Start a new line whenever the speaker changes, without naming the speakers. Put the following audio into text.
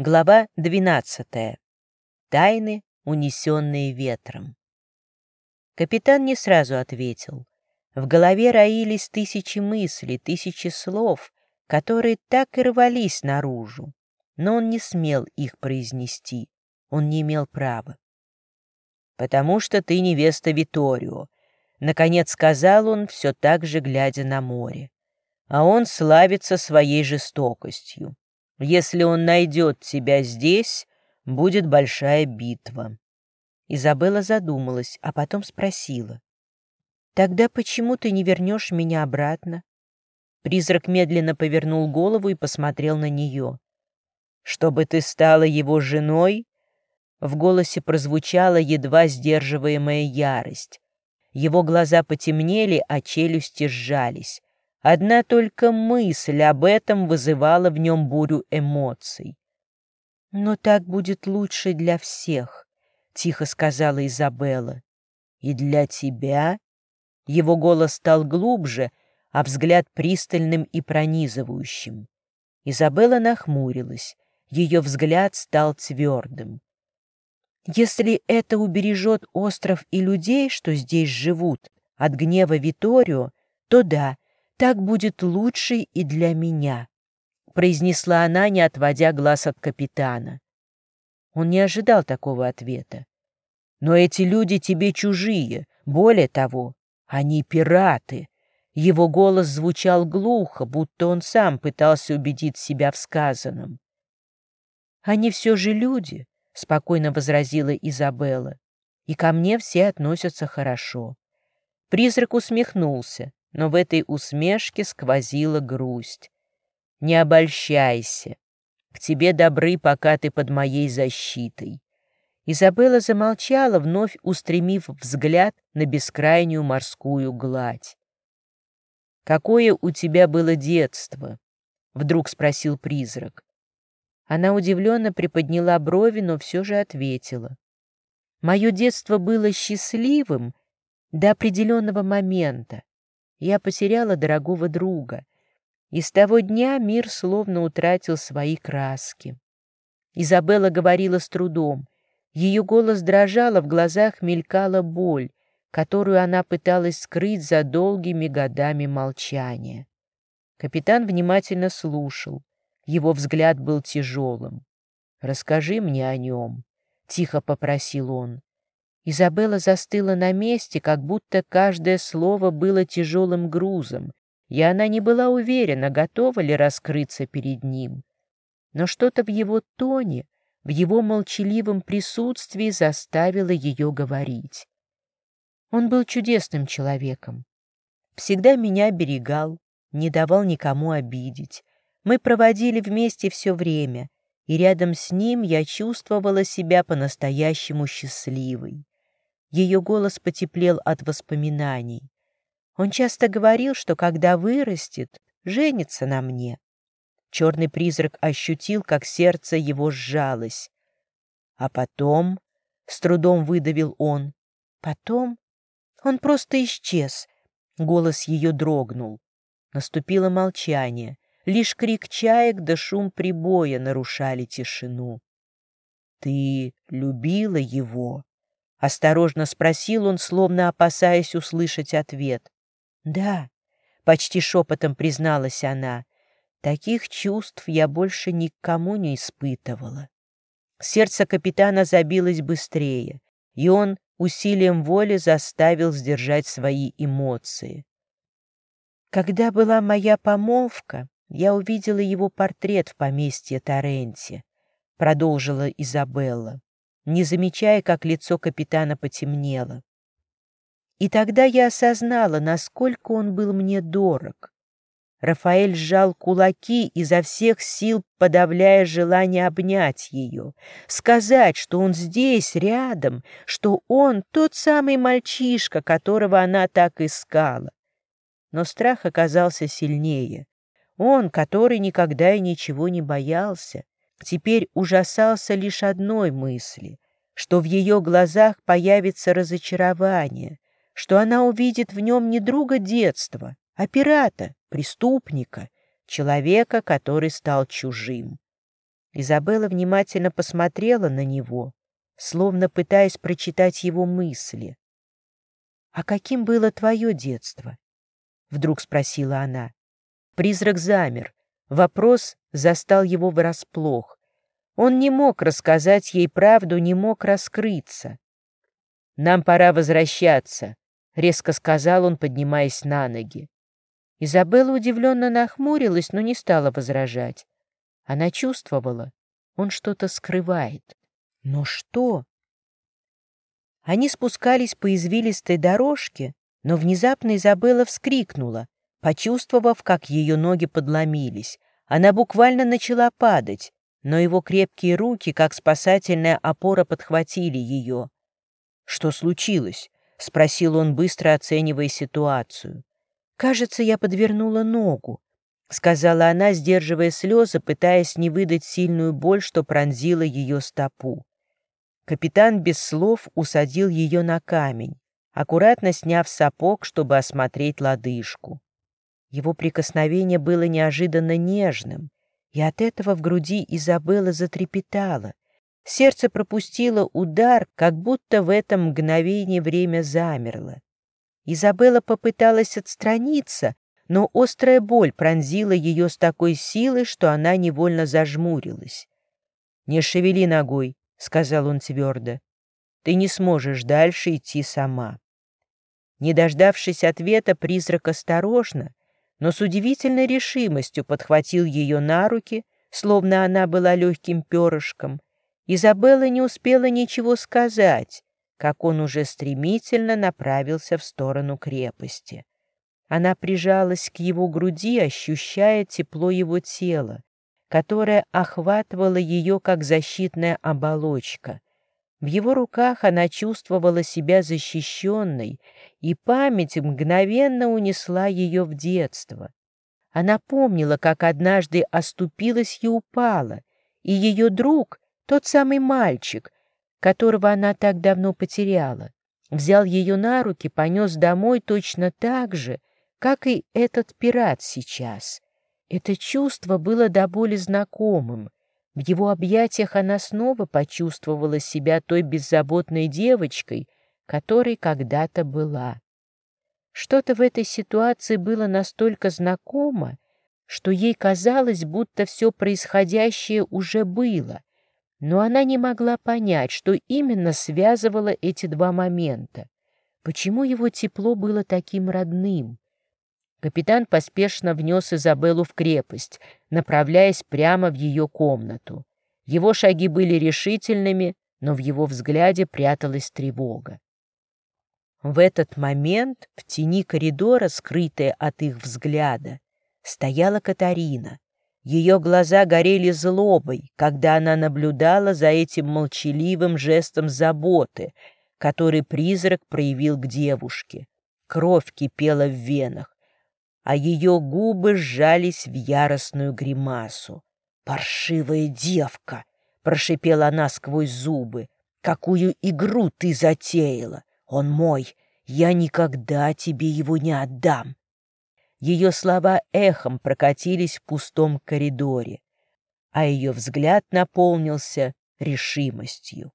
Глава 12. Тайны, унесенные ветром. Капитан не сразу ответил. В голове роились тысячи мыслей, тысячи слов, которые так и рвались наружу. Но он не смел их произнести. Он не имел права. «Потому что ты невеста Виторио», — наконец сказал он, все так же глядя на море. «А он славится своей жестокостью. Если он найдет тебя здесь, будет большая битва». Изабелла задумалась, а потом спросила. «Тогда почему ты не вернешь меня обратно?» Призрак медленно повернул голову и посмотрел на нее. «Чтобы ты стала его женой?» В голосе прозвучала едва сдерживаемая ярость. Его глаза потемнели, а челюсти сжались. Одна только мысль об этом вызывала в нем бурю эмоций. «Но так будет лучше для всех», — тихо сказала Изабелла. «И для тебя?» Его голос стал глубже, а взгляд пристальным и пронизывающим. Изабелла нахмурилась, ее взгляд стал твердым. «Если это убережет остров и людей, что здесь живут, от гнева Виторио, то да, так будет лучше и для меня», — произнесла она, не отводя глаз от капитана. Он не ожидал такого ответа. «Но эти люди тебе чужие. Более того, они пираты». Его голос звучал глухо, будто он сам пытался убедить себя в сказанном. «Они все же люди», — спокойно возразила Изабелла, «и ко мне все относятся хорошо». Призрак усмехнулся но в этой усмешке сквозила грусть. «Не обольщайся. К тебе добры, пока ты под моей защитой». Изабелла замолчала, вновь устремив взгляд на бескрайнюю морскую гладь. «Какое у тебя было детство?» — вдруг спросил призрак. Она удивленно приподняла брови, но все же ответила. «Мое детство было счастливым до определенного момента. Я потеряла дорогого друга, и с того дня мир словно утратил свои краски. Изабелла говорила с трудом. Ее голос дрожал, а в глазах мелькала боль, которую она пыталась скрыть за долгими годами молчания. Капитан внимательно слушал. Его взгляд был тяжелым. «Расскажи мне о нем», — тихо попросил он. Изабелла застыла на месте, как будто каждое слово было тяжелым грузом, и она не была уверена, готова ли раскрыться перед ним. Но что-то в его тоне, в его молчаливом присутствии заставило ее говорить. Он был чудесным человеком. Всегда меня берегал, не давал никому обидеть. Мы проводили вместе все время, и рядом с ним я чувствовала себя по-настоящему счастливой. Ее голос потеплел от воспоминаний. Он часто говорил, что когда вырастет, женится на мне. Черный призрак ощутил, как сердце его сжалось. А потом, с трудом выдавил он, потом он просто исчез. Голос ее дрогнул. Наступило молчание. Лишь крик чаек да шум прибоя нарушали тишину. «Ты любила его?» — осторожно спросил он, словно опасаясь услышать ответ. «Да», — почти шепотом призналась она, — «таких чувств я больше никому не испытывала». Сердце капитана забилось быстрее, и он усилием воли заставил сдержать свои эмоции. Когда была моя помолвка, я увидела его портрет в поместье Торренте, продолжила Изабелла не замечая, как лицо капитана потемнело. И тогда я осознала, насколько он был мне дорог. Рафаэль сжал кулаки, изо всех сил подавляя желание обнять ее, сказать, что он здесь, рядом, что он тот самый мальчишка, которого она так искала. Но страх оказался сильнее. Он, который никогда и ничего не боялся, теперь ужасался лишь одной мысли, что в ее глазах появится разочарование, что она увидит в нем не друга детства, а пирата, преступника, человека, который стал чужим. Изабелла внимательно посмотрела на него, словно пытаясь прочитать его мысли. «А каким было твое детство?» — вдруг спросила она. Призрак замер. Вопрос застал его врасплох. Он не мог рассказать ей правду, не мог раскрыться. «Нам пора возвращаться», — резко сказал он, поднимаясь на ноги. Изабелла удивленно нахмурилась, но не стала возражать. Она чувствовала, он что-то скрывает. Но что? Они спускались по извилистой дорожке, но внезапно Изабелла вскрикнула, почувствовав, как ее ноги подломились. Она буквально начала падать, но его крепкие руки, как спасательная опора, подхватили ее. «Что случилось?» — спросил он, быстро оценивая ситуацию. «Кажется, я подвернула ногу», — сказала она, сдерживая слезы, пытаясь не выдать сильную боль, что пронзила ее стопу. Капитан без слов усадил ее на камень, аккуратно сняв сапог, чтобы осмотреть лодыжку. Его прикосновение было неожиданно нежным, и от этого в груди Изабелла затрепетала. Сердце пропустило удар, как будто в этом мгновении время замерло. Изабелла попыталась отстраниться, но острая боль пронзила ее с такой силой, что она невольно зажмурилась. «Не шевели ногой», — сказал он твердо. «Ты не сможешь дальше идти сама». Не дождавшись ответа, призрак осторожно, но с удивительной решимостью подхватил ее на руки, словно она была легким перышком. Изабелла не успела ничего сказать, как он уже стремительно направился в сторону крепости. Она прижалась к его груди, ощущая тепло его тела, которое охватывало ее как защитная оболочка. В его руках она чувствовала себя защищенной, и память мгновенно унесла ее в детство. Она помнила, как однажды оступилась и упала, и ее друг, тот самый мальчик, которого она так давно потеряла, взял ее на руки, понес домой точно так же, как и этот пират сейчас. Это чувство было до боли знакомым. В его объятиях она снова почувствовала себя той беззаботной девочкой, которой когда-то была. Что-то в этой ситуации было настолько знакомо, что ей казалось, будто все происходящее уже было, но она не могла понять, что именно связывало эти два момента. Почему его тепло было таким родным? Капитан поспешно внес Изабеллу в крепость, направляясь прямо в ее комнату. Его шаги были решительными, но в его взгляде пряталась тревога. В этот момент в тени коридора, скрытая от их взгляда, стояла Катарина. Ее глаза горели злобой, когда она наблюдала за этим молчаливым жестом заботы, который призрак проявил к девушке. Кровь кипела в венах, а ее губы сжались в яростную гримасу. «Паршивая девка!» — прошипела она сквозь зубы. «Какую игру ты затеяла! Он мой! Я никогда тебе его не отдам!» Ее слова эхом прокатились в пустом коридоре, а ее взгляд наполнился решимостью.